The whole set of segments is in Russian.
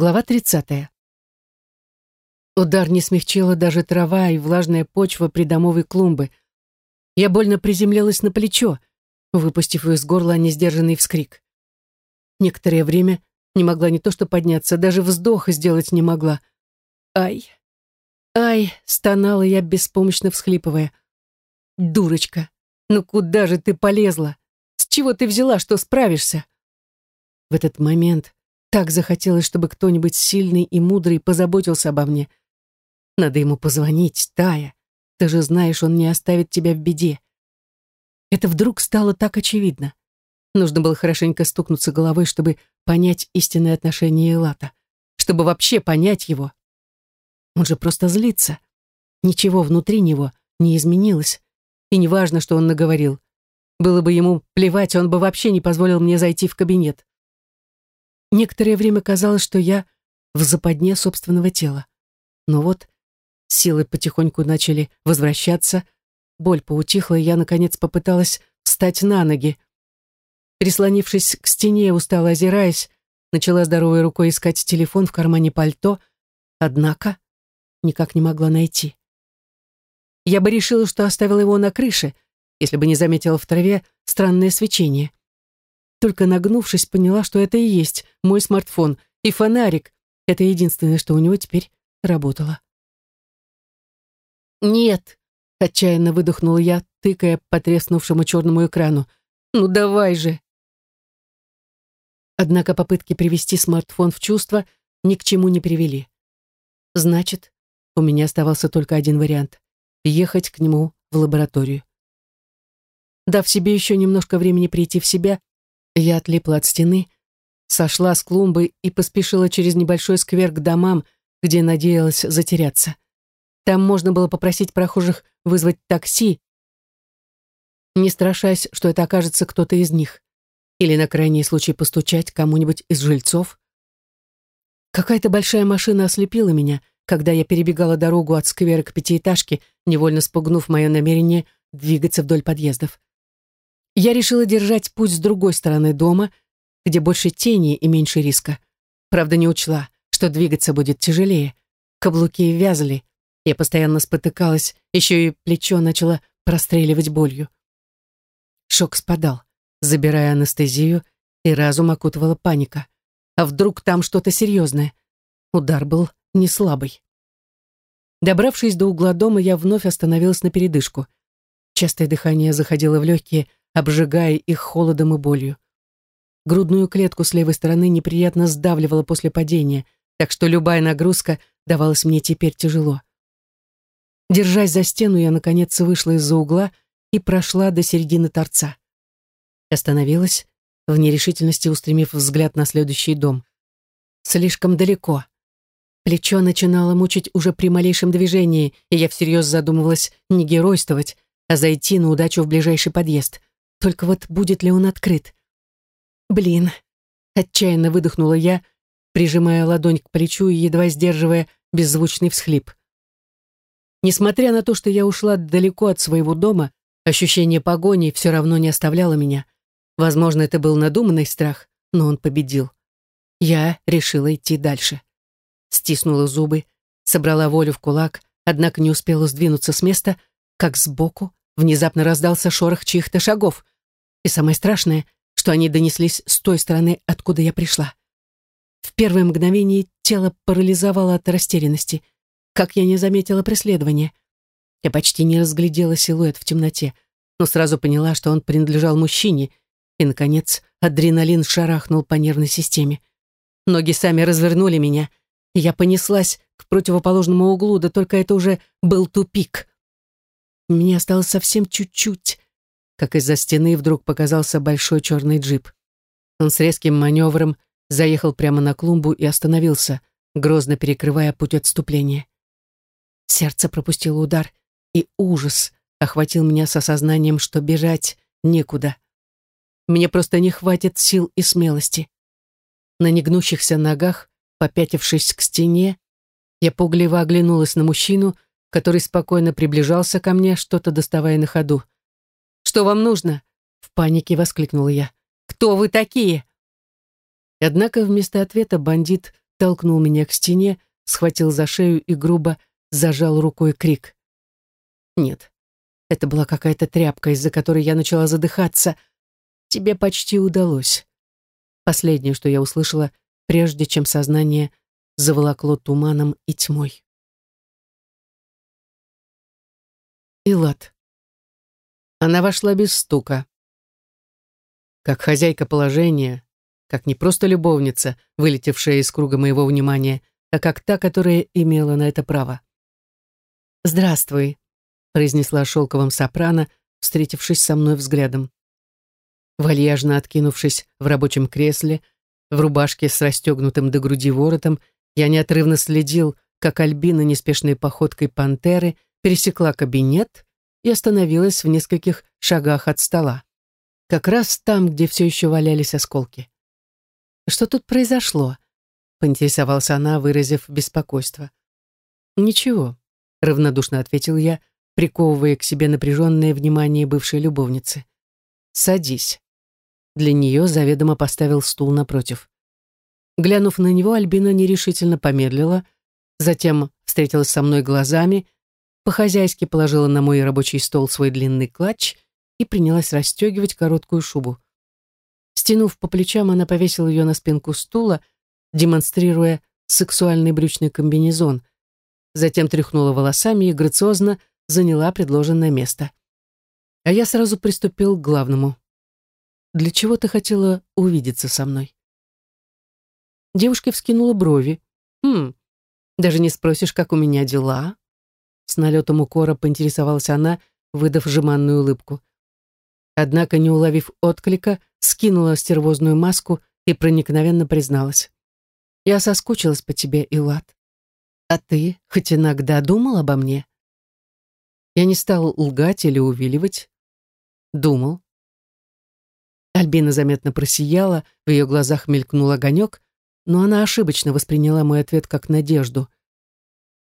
Глава 30. Удар не смягчила даже трава и влажная почва придомовой клумбы. Я больно приземлилась на плечо, выпустив из горла несдержанный вскрик. Некоторое время не могла не то что подняться, даже вздох сделать не могла. «Ай! Ай!» — стонала я, беспомощно всхлипывая. «Дурочка! Ну куда же ты полезла? С чего ты взяла, что справишься?» В этот момент так захотелось, чтобы кто-нибудь сильный и мудрый позаботился обо мне. Надо ему позвонить, Тая. Ты же знаешь, он не оставит тебя в беде. Это вдруг стало так очевидно. Нужно было хорошенько стукнуться головой, чтобы понять истинное отношение Элата, чтобы вообще понять его. Он же просто злится. Ничего внутри него не изменилось. И неважно, что он наговорил. Было бы ему плевать, он бы вообще не позволил мне зайти в кабинет. Некоторое время казалось, что я в западне собственного тела. Но вот силы потихоньку начали возвращаться, боль поутихла, и я, наконец, попыталась встать на ноги. Прислонившись к стене, устало озираясь, начала здоровой рукой искать телефон в кармане пальто, однако никак не могла найти. Я бы решила, что оставила его на крыше, если бы не заметила в траве странное свечение. Только нагнувшись, поняла, что это и есть мой смартфон и фонарик. Это единственное, что у него теперь работало. «Нет!» — отчаянно выдохнула я, тыкая по треснувшему черному экрану. «Ну давай же!» Однако попытки привести смартфон в чувство ни к чему не привели. Значит, у меня оставался только один вариант — ехать к нему в лабораторию. Дав себе еще немножко времени прийти в себя, я отлипла от стены, сошла с клумбы и поспешила через небольшой сквер к домам, где надеялась затеряться. Там можно было попросить прохожих вызвать такси, не страшась, что это окажется кто-то из них, или на крайний случай постучать кому-нибудь из жильцов. Какая-то большая машина ослепила меня, когда я перебегала дорогу от сквера к пятиэтажке, невольно спугнув мое намерение двигаться вдоль подъездов я решила держать путь с другой стороны дома, где больше тени и меньше риска. Правда, не учла, что двигаться будет тяжелее. Каблуки вязли. Я постоянно спотыкалась, еще и плечо начало простреливать болью. Шок спадал, забирая анестезию, и разум окутывала паника. А вдруг там что-то серьезное? Удар был не слабый. Добравшись до угла дома, я вновь остановилась на передышку. Частое дыхание заходило в легкие, обжигая их холодом и болью. Грудную клетку с левой стороны неприятно сдавливала после падения, так что любая нагрузка давалась мне теперь тяжело. Держась за стену, я, наконец, вышла из-за угла и прошла до середины торца. Остановилась, в нерешительности устремив взгляд на следующий дом. Слишком далеко. Плечо начинало мучить уже при малейшем движении, и я всерьез задумывалась не геройствовать, а зайти на удачу в ближайший подъезд. Только вот будет ли он открыт? Блин, отчаянно выдохнула я, прижимая ладонь к плечу и едва сдерживая беззвучный всхлип. Несмотря на то, что я ушла далеко от своего дома, ощущение погони все равно не оставляло меня. Возможно, это был надуманный страх, но он победил. Я решила идти дальше. Стиснула зубы, собрала волю в кулак, однако не успела сдвинуться с места, как сбоку внезапно раздался шорох чьих-то шагов. И самое страшное, что они донеслись с той стороны, откуда я пришла. В первое мгновение тело парализовало от растерянности. Как я не заметила преследования. Я почти не разглядела силуэт в темноте, но сразу поняла, что он принадлежал мужчине, и, наконец, адреналин шарахнул по нервной системе. Ноги сами развернули меня, и я понеслась к противоположному углу, да только это уже был тупик. Мне осталось совсем чуть-чуть, как из-за стены вдруг показался большой черный джип. Он с резким маневром заехал прямо на клумбу и остановился, грозно перекрывая путь отступления. Сердце пропустило удар, и ужас охватил меня с осознанием, что бежать некуда. Мне просто не хватит сил и смелости. На негнущихся ногах, попятившись к стене, я пугливо оглянулась на мужчину, который спокойно приближался ко мне, что-то доставая на ходу. Что вам нужно?» В панике воскликнула я. «Кто вы такие?» Однако вместо ответа бандит толкнул меня к стене, схватил за шею и грубо зажал рукой крик. Нет, это была какая-то тряпка, из-за которой я начала задыхаться. Тебе почти удалось. Последнее, что я услышала, прежде чем сознание заволокло туманом и тьмой. Илат. Она вошла без стука. Как хозяйка положения, как не просто любовница, вылетевшая из круга моего внимания, а как та, которая имела на это право. «Здравствуй», — произнесла шелковым сопрано, встретившись со мной взглядом. Вальяжно откинувшись в рабочем кресле, в рубашке с расстегнутым до груди воротом, я неотрывно следил, как Альбина неспешной походкой пантеры пересекла кабинет и остановилась в нескольких шагах от стола. Как раз там, где все еще валялись осколки. «Что тут произошло?» — поинтересовалась она, выразив беспокойство. «Ничего», — равнодушно ответил я, приковывая к себе напряженное внимание бывшей любовницы. «Садись». Для нее заведомо поставил стул напротив. Глянув на него, Альбина нерешительно помедлила, затем встретилась со мной глазами, по-хозяйски положила на мой рабочий стол свой длинный клатч и принялась расстегивать короткую шубу. Стянув по плечам, она повесила ее на спинку стула, демонстрируя сексуальный брючный комбинезон, затем тряхнула волосами и грациозно заняла предложенное место. А я сразу приступил к главному. «Для чего ты хотела увидеться со мной?» Девушка вскинула брови. «Хм, даже не спросишь, как у меня дела?» С налетом укора поинтересовалась она, выдав жеманную улыбку. Однако, не уловив отклика, скинула стервозную маску и проникновенно призналась. «Я соскучилась по тебе, Илат. А ты хоть иногда думал обо мне?» Я не стал лгать или увиливать. Думал. Альбина заметно просияла, в ее глазах мелькнул огонек, но она ошибочно восприняла мой ответ как надежду.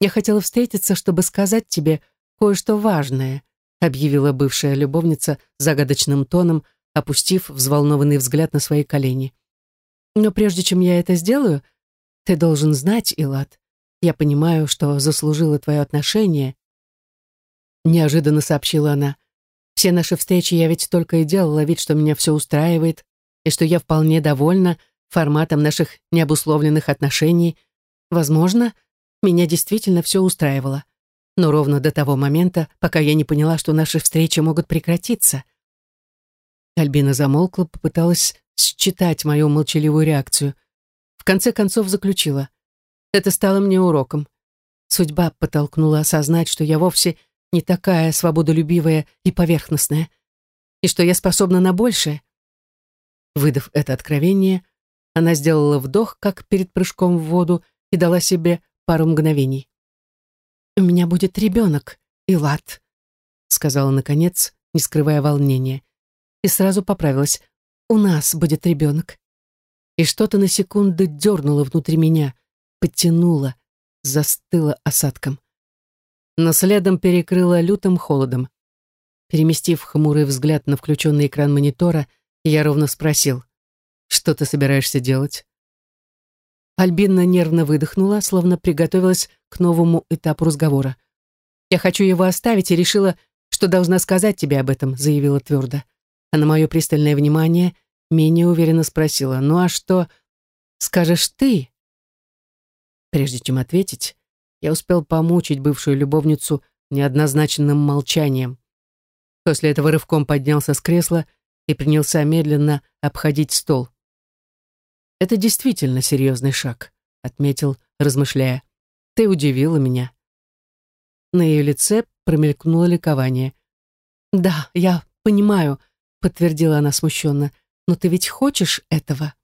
«Я хотела встретиться, чтобы сказать тебе кое-что важное», объявила бывшая любовница загадочным тоном, опустив взволнованный взгляд на свои колени. «Но прежде чем я это сделаю, ты должен знать, Илат, я понимаю, что заслужила твое отношение», неожиданно сообщила она. «Все наши встречи я ведь только и делала вид, что меня все устраивает, и что я вполне довольна, форматом наших необусловленных отношений. Возможно, меня действительно все устраивало. Но ровно до того момента, пока я не поняла, что наши встречи могут прекратиться. Альбина замолкла, попыталась считать мою молчаливую реакцию. В конце концов заключила. Это стало мне уроком. Судьба подтолкнула осознать, что я вовсе не такая свободолюбивая и поверхностная, и что я способна на большее. Выдав это откровение, она сделала вдох, как перед прыжком в воду, и дала себе пару мгновений. «У меня будет ребенок, Илат», — сказала наконец, не скрывая волнения. И сразу поправилась. «У нас будет ребенок». И что-то на секунду дернуло внутри меня, подтянуло, застыло осадком. Но следом перекрыло лютым холодом. Переместив хмурый взгляд на включенный экран монитора, я ровно спросил. Что ты собираешься делать? Альбина нервно выдохнула, словно приготовилась к новому этапу разговора. «Я хочу его оставить и решила, что должна сказать тебе об этом», заявила твердо. А на мое пристальное внимание менее уверенно спросила, «Ну а что скажешь ты?» Прежде чем ответить, я успел помучить бывшую любовницу неоднозначным молчанием. После этого рывком поднялся с кресла и принялся медленно обходить стол. «Это действительно серьезный шаг», — отметил, размышляя. «Ты удивила меня». На ее лице промелькнуло ликование. «Да, я понимаю», — подтвердила она смущенно. «Но ты ведь хочешь этого?»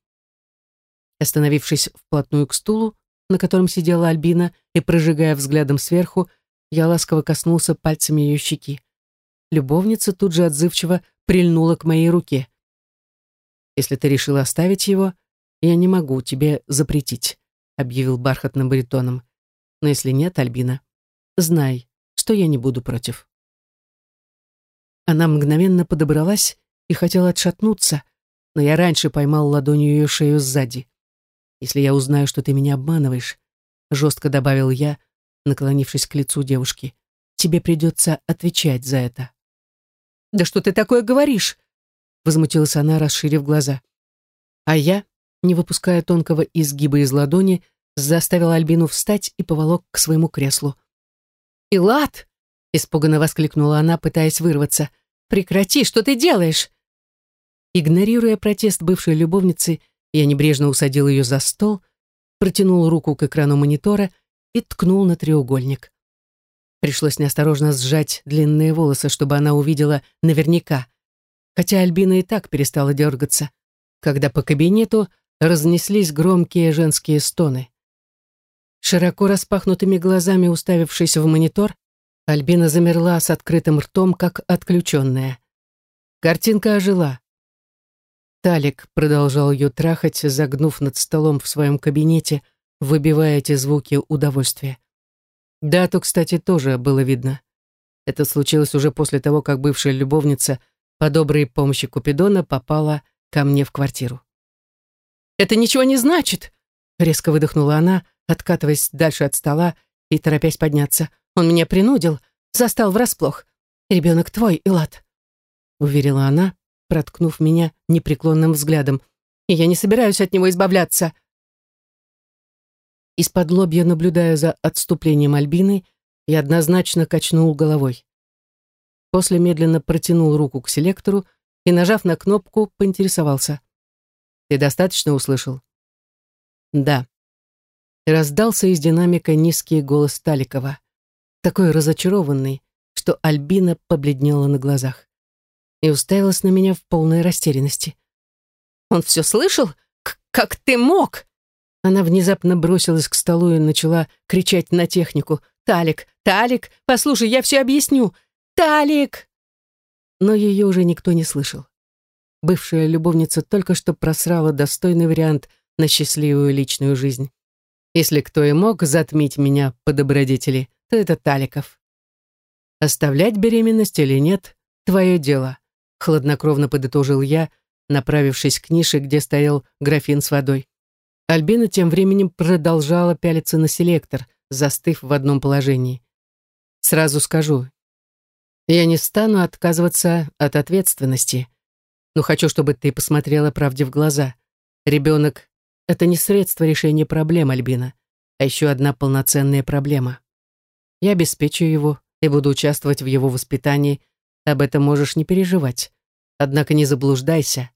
Остановившись вплотную к стулу, на котором сидела Альбина, и прожигая взглядом сверху, я ласково коснулся пальцами ее щеки. Любовница тут же отзывчиво прильнула к моей руке. «Если ты решила оставить его, «Я не могу тебе запретить», — объявил бархатным баритоном. «Но если нет, Альбина, знай, что я не буду против». Она мгновенно подобралась и хотела отшатнуться, но я раньше поймал ладонью ее шею сзади. если я узнаю, что ты меня обманываешь, жестко добавил я, наклонившись к лицу девушки, тебе придется отвечать за это. Да что ты такое говоришь? Возмутилась она, расширив глаза. А я, не выпуская тонкого изгиба из ладони, заставил Альбину встать и поволок к своему креслу. «Илат!» — испуганно воскликнула она, пытаясь вырваться. «Прекрати, что ты делаешь?» Игнорируя протест бывшей любовницы, я небрежно усадил ее за стол, протянул руку к экрану монитора и ткнул на треугольник. Пришлось неосторожно сжать длинные волосы, чтобы она увидела наверняка, хотя Альбина и так перестала дергаться, когда по кабинету разнеслись громкие женские стоны. Широко распахнутыми глазами уставившись в монитор, Альбина замерла с открытым ртом, как отключенная. Картинка ожила. Талик продолжал ее трахать, загнув над столом в своем кабинете, выбивая эти звуки удовольствия. Дату, кстати, тоже было видно. Это случилось уже после того, как бывшая любовница по доброй помощи Купидона попала ко мне в квартиру. «Это ничего не значит!» — резко выдохнула она, откатываясь дальше от стола и торопясь подняться. «Он меня принудил, застал врасплох. Ребенок твой, Илат», — уверила она, проткнув меня непреклонным взглядом. «И я не собираюсь от него избавляться». Из-под лобья, наблюдая за отступлением Альбины, я однозначно качнул головой. После медленно протянул руку к селектору и, нажав на кнопку, поинтересовался. «Ты достаточно услышал?» «Да». раздался из динамика низкий голос Таликова, такой разочарованный, что Альбина побледнела на глазах и уставилась на меня в полной растерянности. «Он все слышал? К как ты мог?» Она внезапно бросилась к столу и начала кричать на технику. «Талик! Талик! Послушай, я все объясню! Талик!» Но ее уже никто не слышал. Бывшая любовница только что просрала достойный вариант на счастливую личную жизнь. Если кто и мог затмить меня по добродетели, то это Таликов. Оставлять беременность или нет — твое дело хладнокровно подытожил я, направившись к нише, где стоял графин с водой. Альбина тем временем продолжала пялиться на селектор, застыв в одном положении. Сразу скажу, я не стану отказываться от ответственности, но хочу, чтобы ты посмотрела правде в глаза. Ребенок — это не средство решения проблем, Альбина, а еще одна полноценная проблема. Я обеспечу его и буду участвовать в его воспитании, об этом можешь не переживать. Однако не заблуждайся.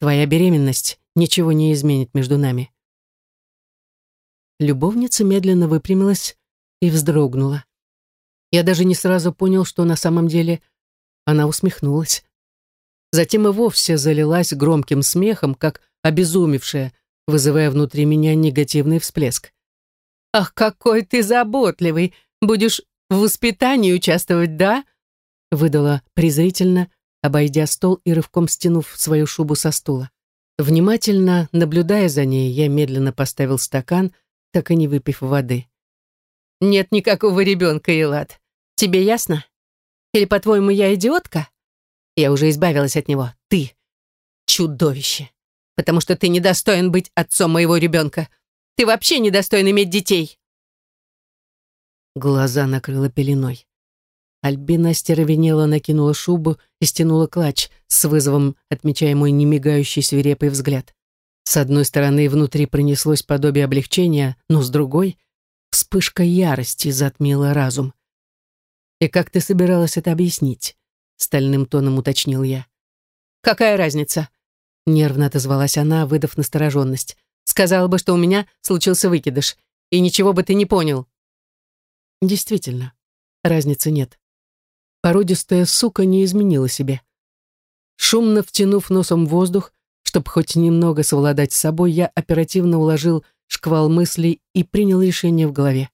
Твоя беременность ничего не изменит между нами. Любовница медленно выпрямилась и вздрогнула. Я даже не сразу понял, что на самом деле она усмехнулась. Затем и вовсе залилась громким смехом, как обезумевшая, вызывая внутри меня негативный всплеск. «Ах, какой ты заботливый! Будешь в воспитании участвовать, да?» выдала презрительно, обойдя стол и рывком стянув свою шубу со стула. Внимательно наблюдая за ней, я медленно поставил стакан, так и не выпив воды. «Нет никакого ребенка, Элат. Тебе ясно? Или, по-твоему, я идиотка? Я уже избавилась от него. Ты — чудовище. Потому что ты недостоин быть отцом моего ребенка. Ты вообще недостоин иметь детей». Глаза накрыла пеленой. Альбина стервенела, накинула шубу и стянула клатч, с вызовом отмечая мой немигающий свирепый взгляд. С одной стороны, внутри пронеслось подобие облегчения, но с другой — вспышка ярости затмила разум. «И как ты собиралась это объяснить?» — стальным тоном уточнил я. «Какая разница?» — нервно отозвалась она, выдав настороженность. «Сказала бы, что у меня случился выкидыш, и ничего бы ты не понял». «Действительно, разницы нет породистая сука не изменила себе. Шумно втянув носом воздух, чтобы хоть немного совладать с собой, я оперативно уложил шквал мыслей и принял решение в голове.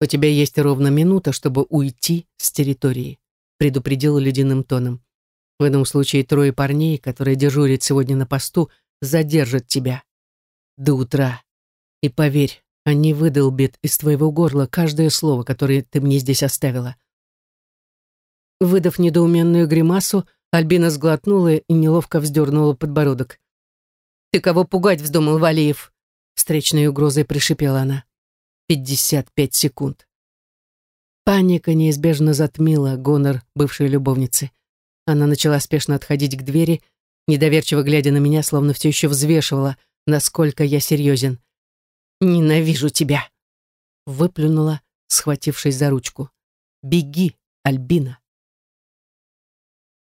«У тебя есть ровно минута, чтобы уйти с территории», предупредил ледяным тоном. «В этом случае трое парней, которые дежурят сегодня на посту, задержат тебя. До утра. И поверь, они выдолбят из твоего горла каждое слово, которое ты мне здесь оставила. Выдав недоуменную гримасу, Альбина сглотнула и неловко вздернула подбородок. «Ты кого пугать вздумал, Валиев?» встречной угрозой пришипела она. Пятьдесят пять секунд. Паника неизбежно затмила гонор бывшей любовницы. Она начала спешно отходить к двери, недоверчиво глядя на меня, словно все еще взвешивала, насколько я серьезен. «Ненавижу тебя!» Выплюнула, схватившись за ручку. «Беги, Альбина!»